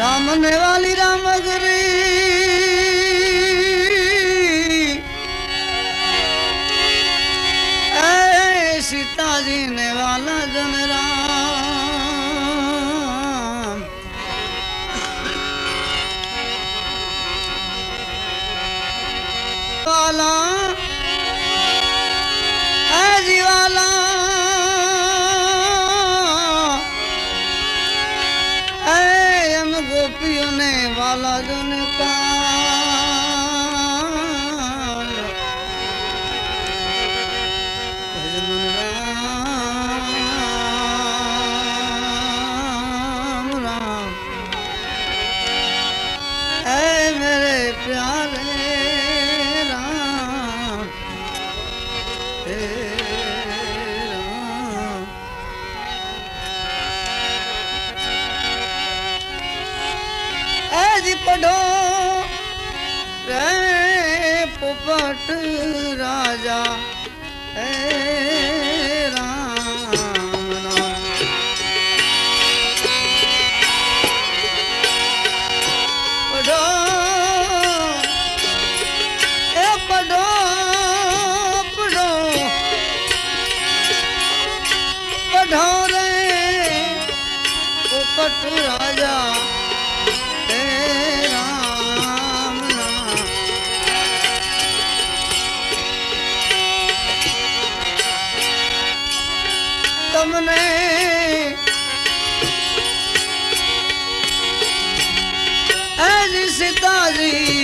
રામ ને વાલી રામ मेरे प्यारे राम हे राम ऐसी पढ़ो रे पुपट राजा ए તમને સીતાજી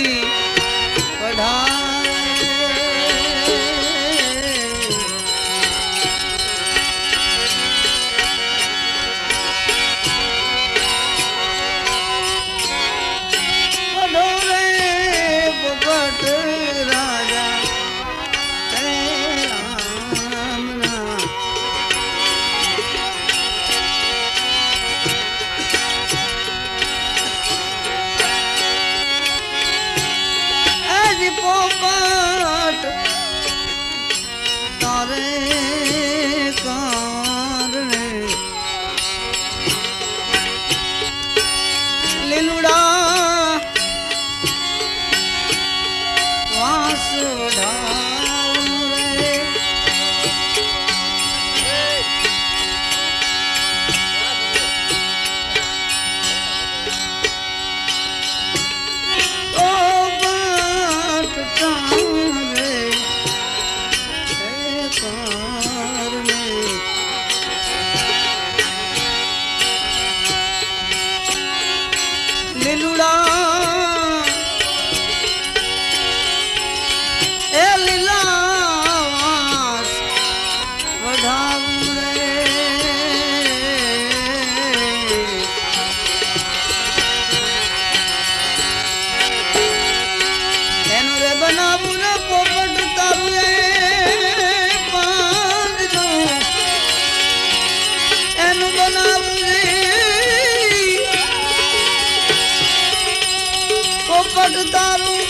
તારું.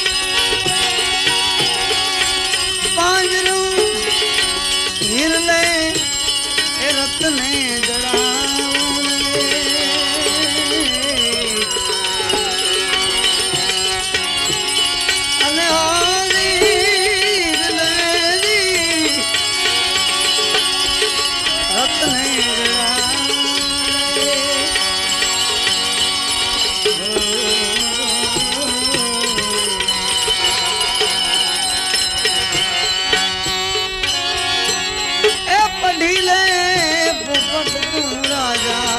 પાંજરું હીરને એ રત્ને જડા मिले राजा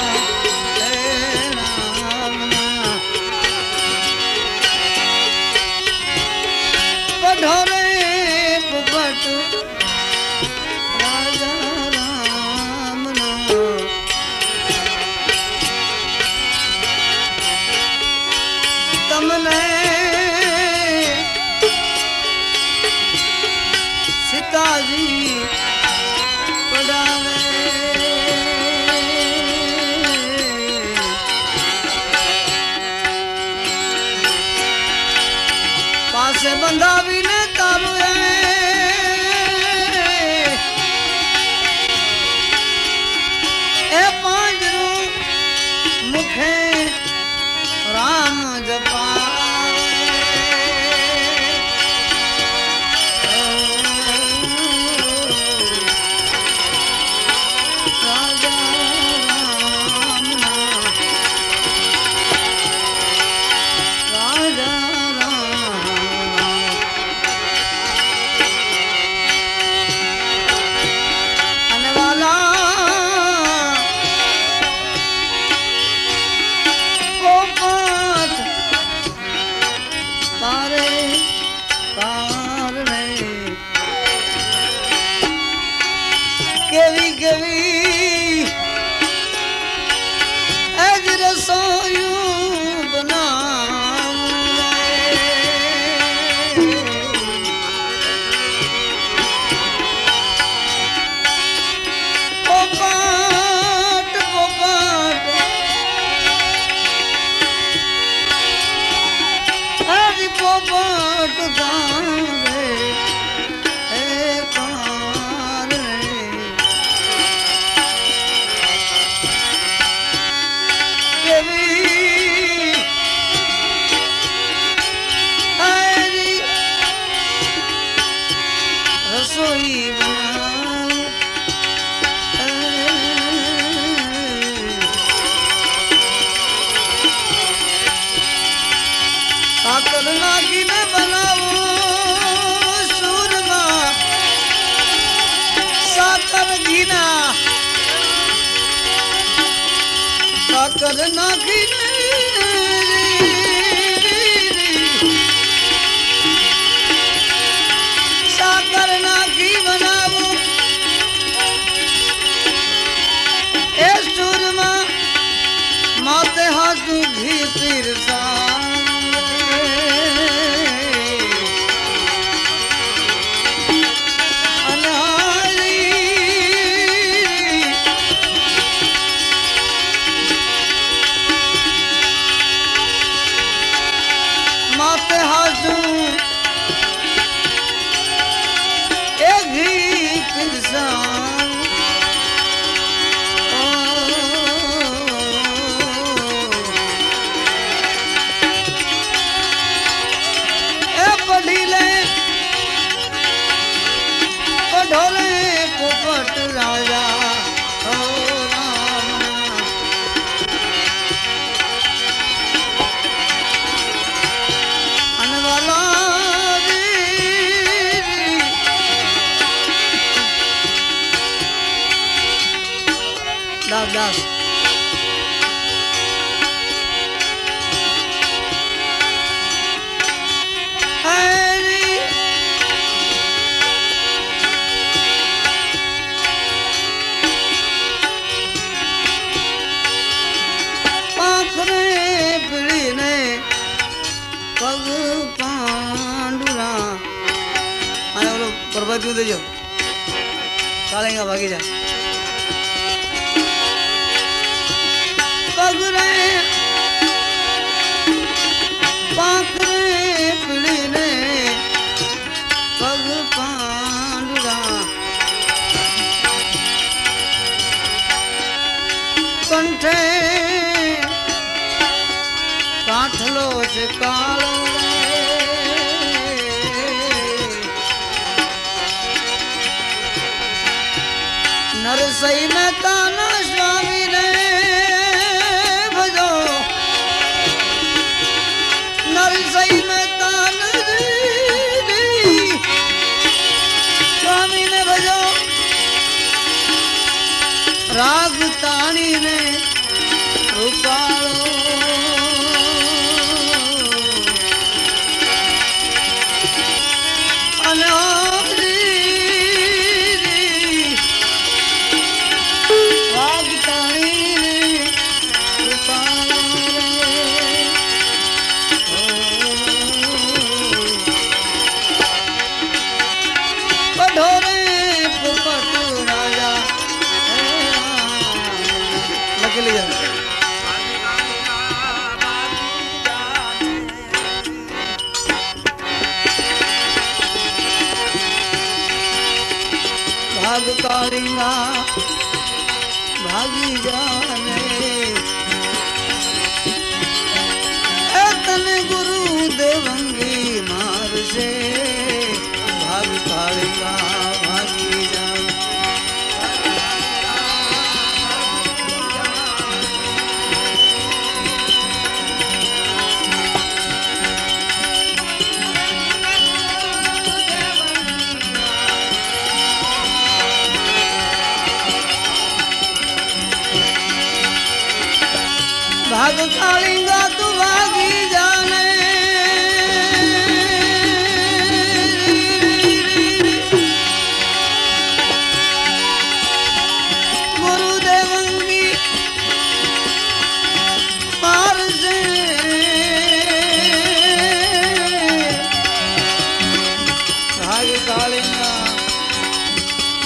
સાકર નાખીને સાકર નાખી બનાવું. એ સુરમાં માતે હાથું ઘી પીરસા. દાસ પાંડુરા અને ઓલો પ્રભાત દેજો કાલે ભાગી જા કંઠે કાઠલો છે કાળો નરસઈ રાગ તાણીને રૂપાળો કાળીના ભાગી જાને. તને ગુરુ દેવંગી મારશે.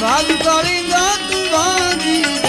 ભાગ કરી જા તું ભાગી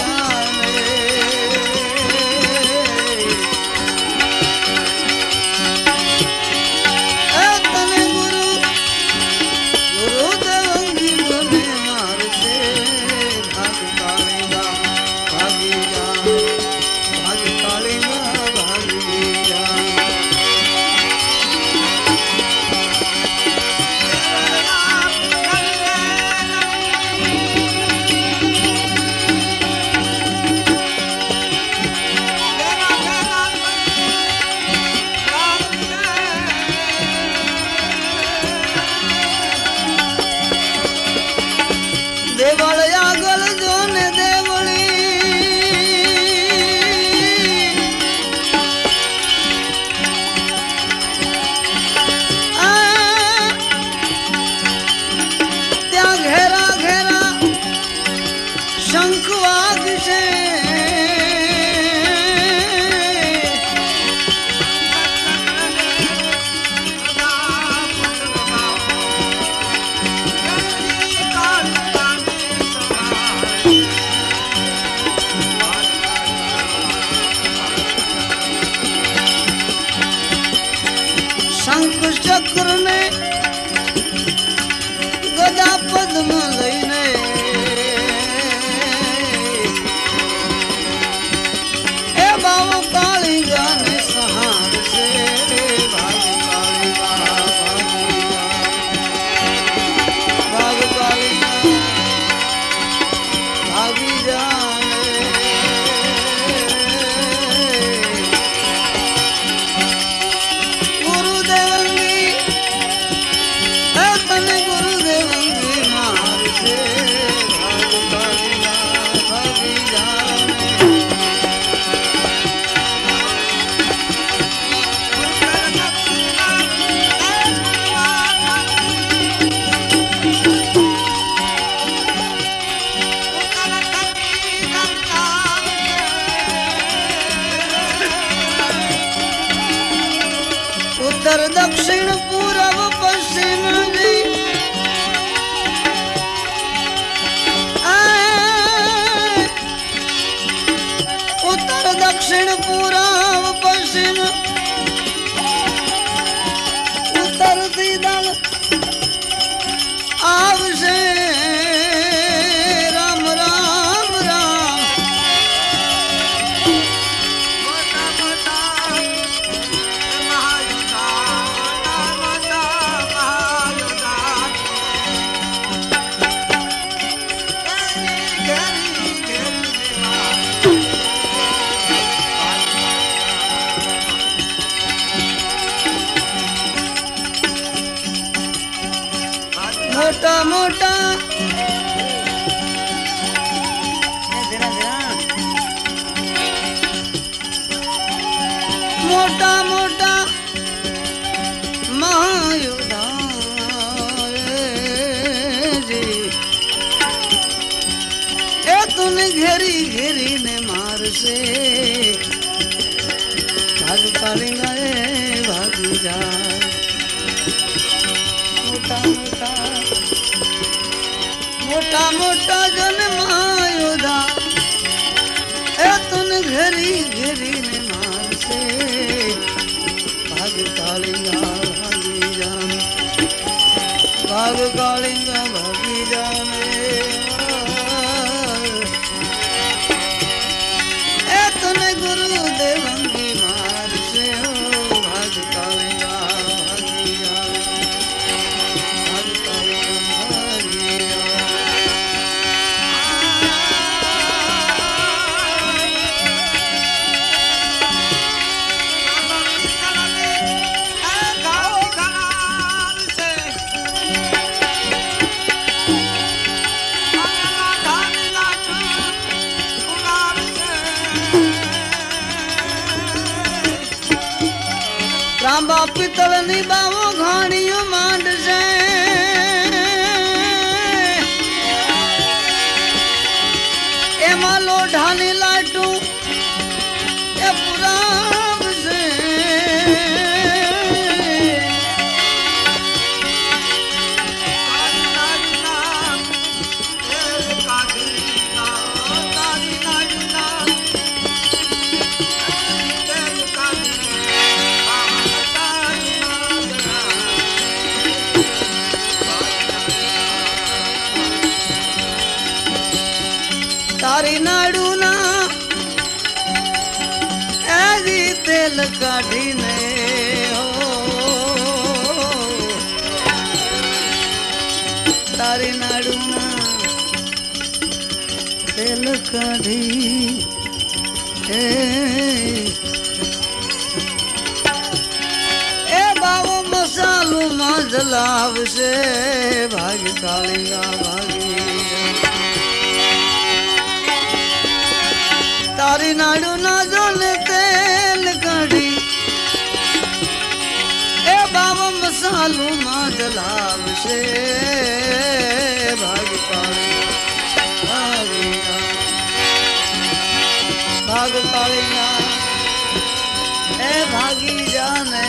दक्षिण पूर्व મોટા મોટા એ તુને ઘેરી ઘેરીને મારશે. ભાગ પાડી ગાય ભાગી જાય. મોટા મોટા મોટા મોટા જન્માયોધા એ તુન ઘેરી ઘરીને ભાગ કાળિંગા ભાગ જાને ભાગ કાળિંગા કાઢીને તારી નાડુના તેલ કાઢી એ બાવો મસાલો માં જલાવશે ભાગ કાળીગા ભાગી તારી નાડુ ના જોને માં જલાવશે ભાગ કાળી ભાગી જા. ભાગ કાળી એ ભાગી જાને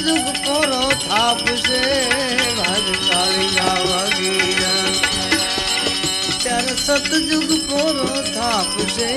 સતયુગ પોરો થાપશે સતયુગ પોરો થાપશે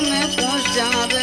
પાંગરા કે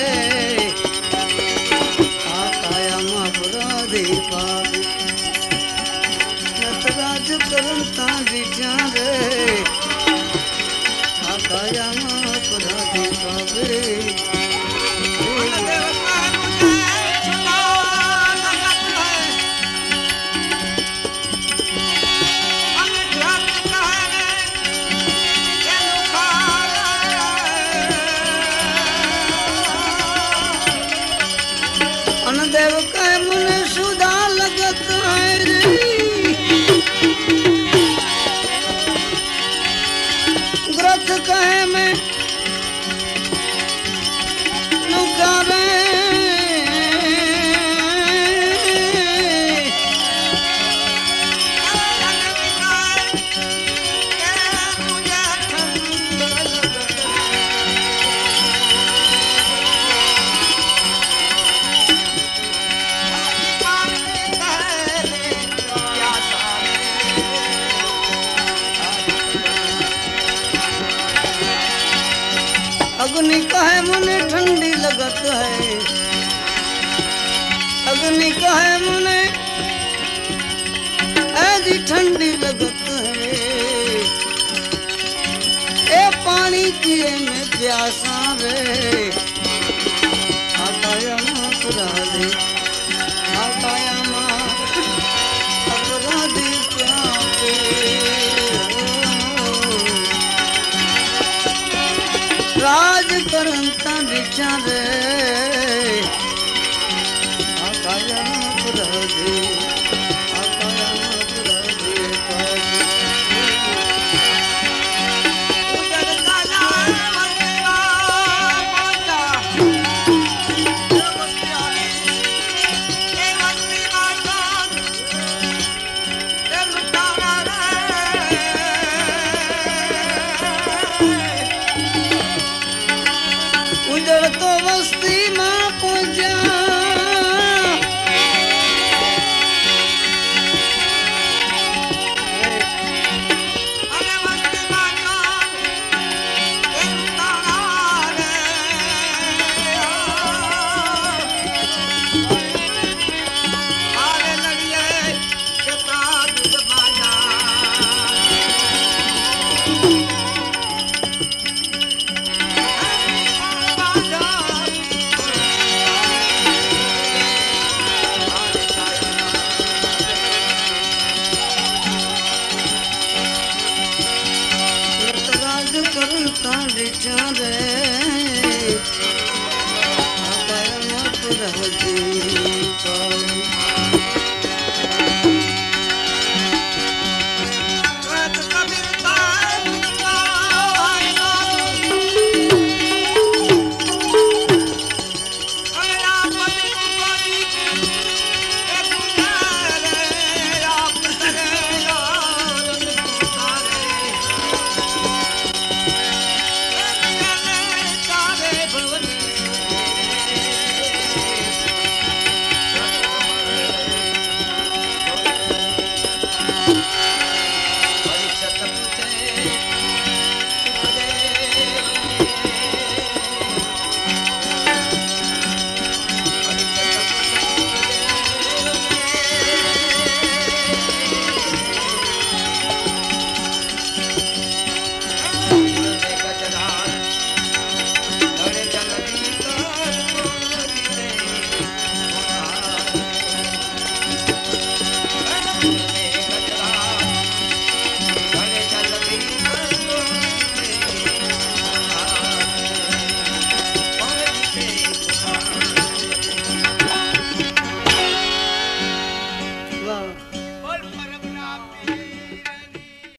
अग्नि कहे मुने ठंडी लगत है अग्नि कहे मुने ऐसी ठंडी लगत है ए पानी पिए में प्यासा रे आताया माँ each other.